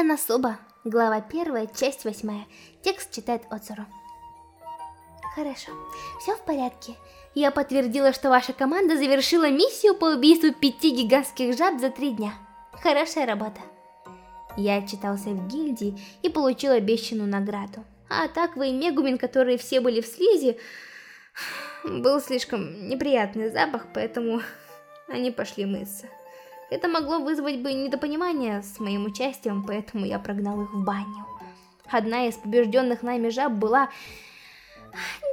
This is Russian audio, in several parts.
Канасуба, глава 1, часть 8. Текст читает Оцуру. Хорошо, все в порядке. Я подтвердила, что ваша команда завершила миссию по убийству пяти гигантских жаб за три дня. Хорошая работа. Я отчитался в гильдии и получил обещанную награду. А так вы и Мегумин, которые все были в слизи, был слишком неприятный запах, поэтому они пошли мыться. Это могло вызвать бы недопонимание с моим участием, поэтому я прогнал их в баню. Одна из побежденных нами жаб была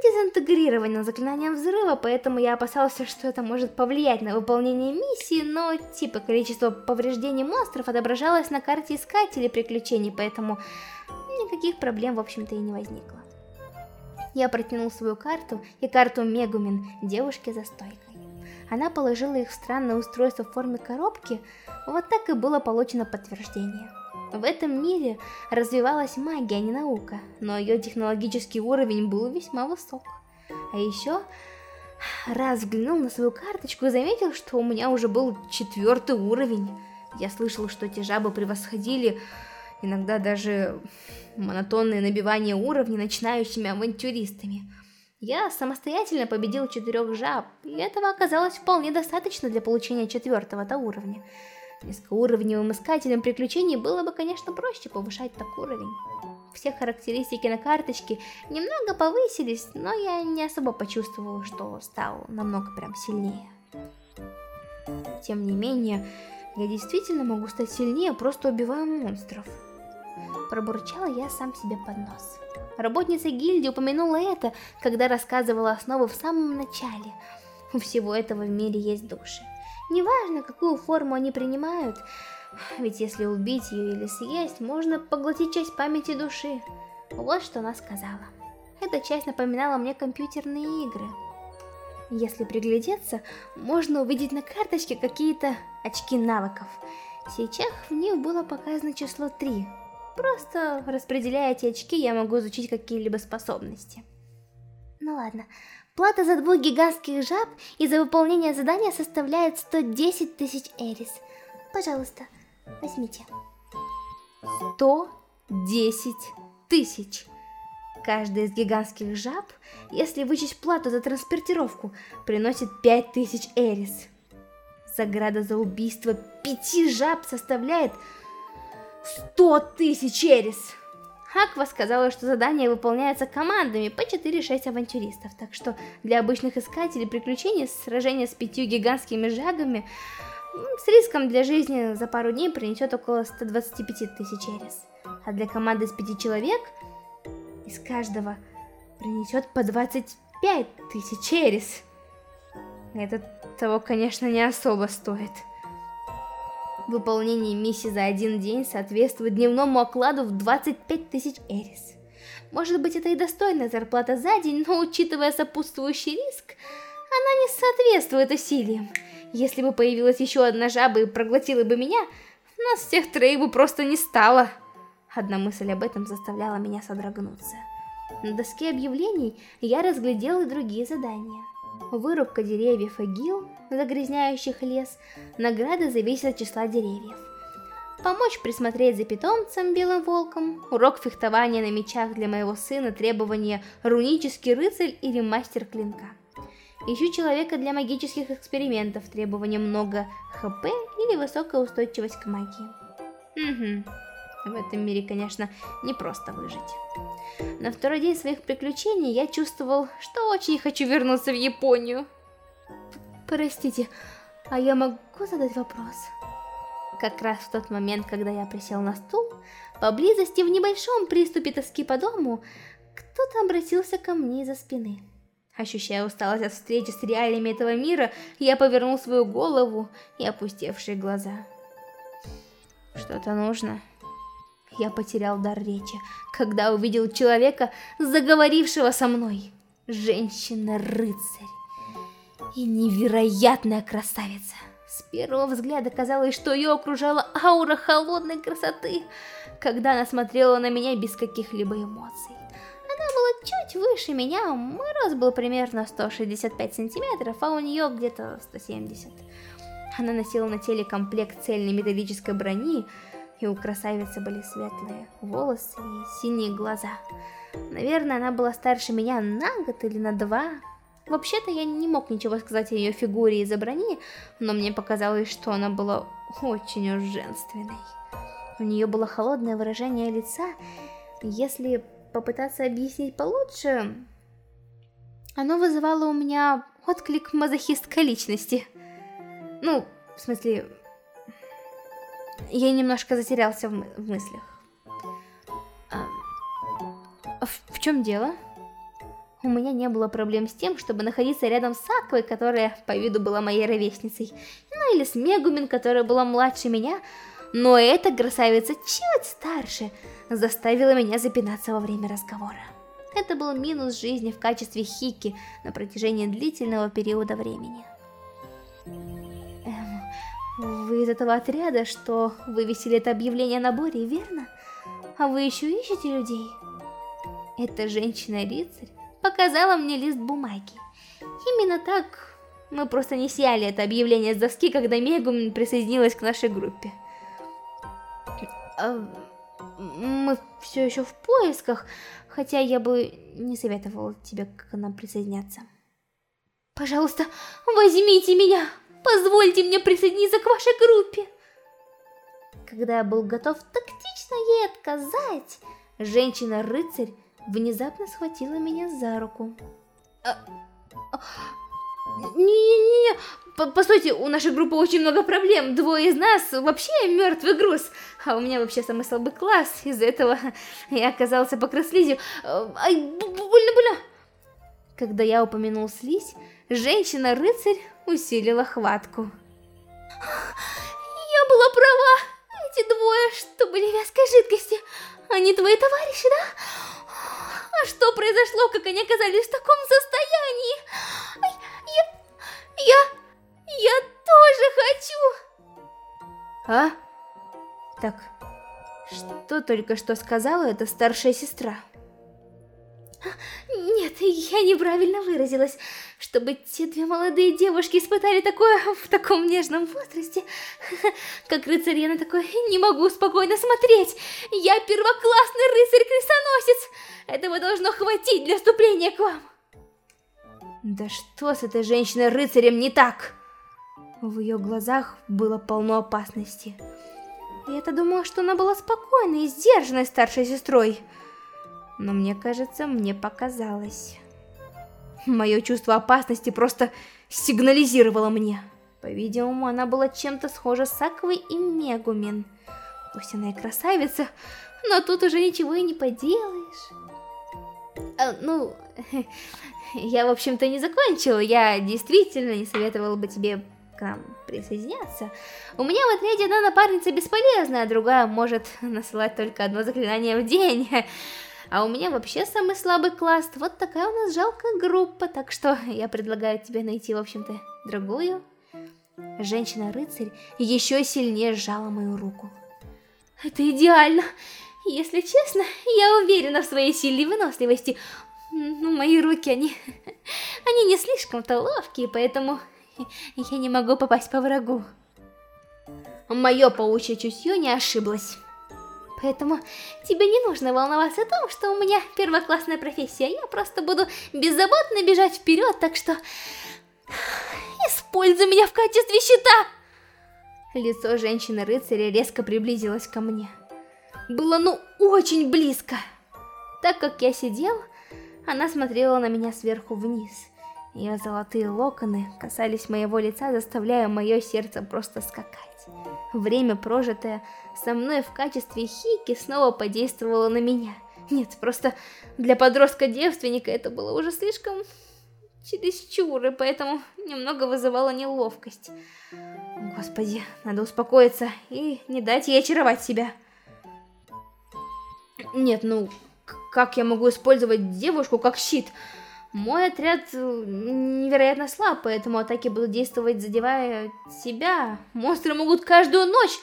дезинтегрирована заклинанием взрыва, поэтому я опасался, что это может повлиять на выполнение миссии, но типа количество повреждений монстров отображалось на карте искателей приключений, поэтому никаких проблем в общем-то и не возникло. Я протянул свою карту и карту Мегумин девушке за стойкой. Она положила их в странное устройство в форме коробки, вот так и было получено подтверждение. В этом мире развивалась магия, а не наука, но ее технологический уровень был весьма высок. А еще, раз взглянул на свою карточку и заметил, что у меня уже был четвертый уровень. Я слышал, что эти жабы превосходили иногда даже монотонное набивание уровней начинающими авантюристами. Я самостоятельно победил четырех жаб, и этого оказалось вполне достаточно для получения четвертого-то уровня. Низкоуровневым искателям приключений было бы, конечно, проще повышать так уровень. Все характеристики на карточке немного повысились, но я не особо почувствовал, что стал намного прям сильнее. Тем не менее, я действительно могу стать сильнее, просто убивая монстров. Пробурчала я сам себе под нос. Работница гильдии упомянула это, когда рассказывала основы в самом начале. У всего этого в мире есть души. Неважно, какую форму они принимают, ведь если убить ее или съесть, можно поглотить часть памяти души. Вот что она сказала. Эта часть напоминала мне компьютерные игры. Если приглядеться, можно увидеть на карточке какие-то очки навыков. Сейчас в них было показано число 3. Просто распределяя эти очки, я могу изучить какие-либо способности. Ну ладно. Плата за двух гигантских жаб и за выполнение задания составляет 110 тысяч эрис. Пожалуйста, возьмите. 110 тысяч. Каждая из гигантских жаб, если вычесть плату за транспортировку, приносит 5000 эрис. Заграда за убийство пяти жаб составляет Сто тысяч эрис! Аква сказала, что задание выполняется командами по 4-6 авантюристов, так что для обычных искателей приключений сражение с пятью гигантскими жагами с риском для жизни за пару дней принесет около 125 тысяч эрис. А для команды из пяти человек из каждого принесет по 25 тысяч эрис. Это того, конечно, не особо стоит. Выполнение миссии за один день соответствует дневному окладу в 25 тысяч эрис. Может быть, это и достойная зарплата за день, но учитывая сопутствующий риск, она не соответствует усилиям. Если бы появилась еще одна жаба и проглотила бы меня, нас всех троих бы просто не стало. Одна мысль об этом заставляла меня содрогнуться. На доске объявлений я разглядел и другие задания вырубка деревьев и гил, загрязняющих лес, награда зависит от числа деревьев. Помочь присмотреть за питомцем белым волком, урок фехтования на мечах для моего сына, требования рунический рыцарь или мастер клинка. Ищу человека для магических экспериментов, требования много хп или высокая устойчивость к магии. Угу. В этом мире, конечно, не просто выжить. На второй день своих приключений я чувствовал, что очень хочу вернуться в Японию. Простите, а я могу задать вопрос? Как раз в тот момент, когда я присел на стул, поблизости в небольшом приступе тоски по дому, кто-то обратился ко мне из-за спины. Ощущая усталость от встречи с реалиями этого мира, я повернул свою голову и опустевшие глаза. Что-то нужно? Я потерял дар речи, когда увидел человека, заговорившего со мной. Женщина-рыцарь. И невероятная красавица. С первого взгляда казалось, что ее окружала аура холодной красоты, когда она смотрела на меня без каких-либо эмоций. Она была чуть выше меня, мой рост был примерно 165 сантиметров, а у нее где-то 170. Она носила на теле комплект цельной металлической брони, И у красавицы были светлые волосы и синие глаза. Наверное, она была старше меня на год или на два. Вообще-то я не мог ничего сказать о ее фигуре из-за брони, но мне показалось, что она была очень уж женственной. У нее было холодное выражение лица. Если попытаться объяснить получше, оно вызывало у меня отклик мазохистской личности. Ну, в смысле, я немножко затерялся в, мы в мыслях. А, в, в чем дело? У меня не было проблем с тем, чтобы находиться рядом с Аквой, которая по виду была моей ровесницей. Ну или с Мегумин, которая была младше меня. Но эта красавица чуть старше заставила меня запинаться во время разговора. Это был минус жизни в качестве хики на протяжении длительного периода времени. Вы из этого отряда, что вывесили это объявление на Боре, верно? А вы еще ищете людей? Эта женщина-рыцарь показала мне лист бумаги. Именно так мы просто не сняли это объявление с доски, когда Мегум присоединилась к нашей группе. А, мы все еще в поисках, хотя я бы не советовала тебе к нам присоединяться. Пожалуйста, возьмите меня! Позвольте мне присоединиться к вашей группе. Когда я был готов тактично ей отказать, женщина-рыцарь внезапно схватила меня за руку. Не-не-не, а, постойте, у нашей группы очень много проблем. Двое из нас вообще мертвый груз. А у меня вообще самый слабый класс. Из-за этого я оказался по слизью. Ай, больно-больно. Когда я упомянул слизь, женщина-рыцарь усилила хватку. Я была права. Эти двое, что были вязкой жидкости, они твои товарищи, да? А что произошло, как они оказались в таком состоянии? Я... Я... Я тоже хочу! А? Так, что только что сказала эта старшая сестра? Нет, я неправильно выразилась. Чтобы те две молодые девушки испытали такое в таком нежном возрасте, как рыцарь я на такое не могу спокойно смотреть. Я первоклассный рыцарь-крестоносец. Этого должно хватить для вступления к вам. Да что с этой женщиной-рыцарем не так? В ее глазах было полно опасности. Я-то думала, что она была спокойной и сдержанной старшей сестрой но мне кажется, мне показалось. Мое чувство опасности просто сигнализировало мне. По-видимому, она была чем-то схожа с Аквой и Мегумин. Пусть она и красавица, но тут уже ничего и не поделаешь. А, ну, я, в общем-то, не закончила. Я действительно не советовала бы тебе к нам присоединяться. У меня в отряде одна напарница бесполезная, а другая может насылать только одно заклинание в день. А у меня вообще самый слабый класс. Вот такая у нас жалкая группа. Так что я предлагаю тебе найти, в общем-то, другую. Женщина-рыцарь еще сильнее сжала мою руку. Это идеально. Если честно, я уверена в своей силе и выносливости. Ну, мои руки, они... Они не слишком-то ловкие, поэтому я не могу попасть по врагу. Мое паучье чутье не ошиблось. Поэтому тебе не нужно волноваться о том, что у меня первоклассная профессия. Я просто буду беззаботно бежать вперед, так что... Используй меня в качестве щита! Лицо женщины-рыцаря резко приблизилось ко мне. Было ну очень близко. Так как я сидел, она смотрела на меня сверху вниз. Ее золотые локоны касались моего лица, заставляя мое сердце просто скакать. Время, прожитое со мной в качестве хики, снова подействовало на меня. Нет, просто для подростка-девственника это было уже слишком чересчур, и поэтому немного вызывало неловкость. Господи, надо успокоиться и не дать ей очаровать себя. Нет, ну, как я могу использовать девушку как щит? Мой отряд э, невероятно слаб, поэтому атаки будут действовать, задевая себя. Монстры могут каждую ночь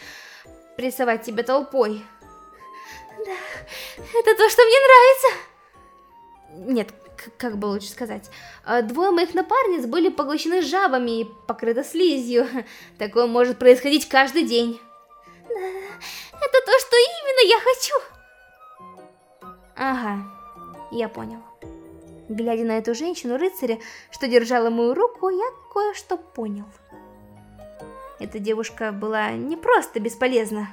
прессовать тебя толпой. Да, это то, что мне нравится. Нет, как бы лучше сказать. А, двое моих напарниц были поглощены жабами и покрыты слизью. Такое может происходить каждый день. Да, Это то, что именно я хочу. Ага, я понял. Глядя на эту женщину-рыцаря, что держала мою руку, я кое-что понял. Эта девушка была не просто бесполезна.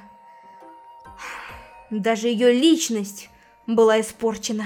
Даже ее личность была испорчена.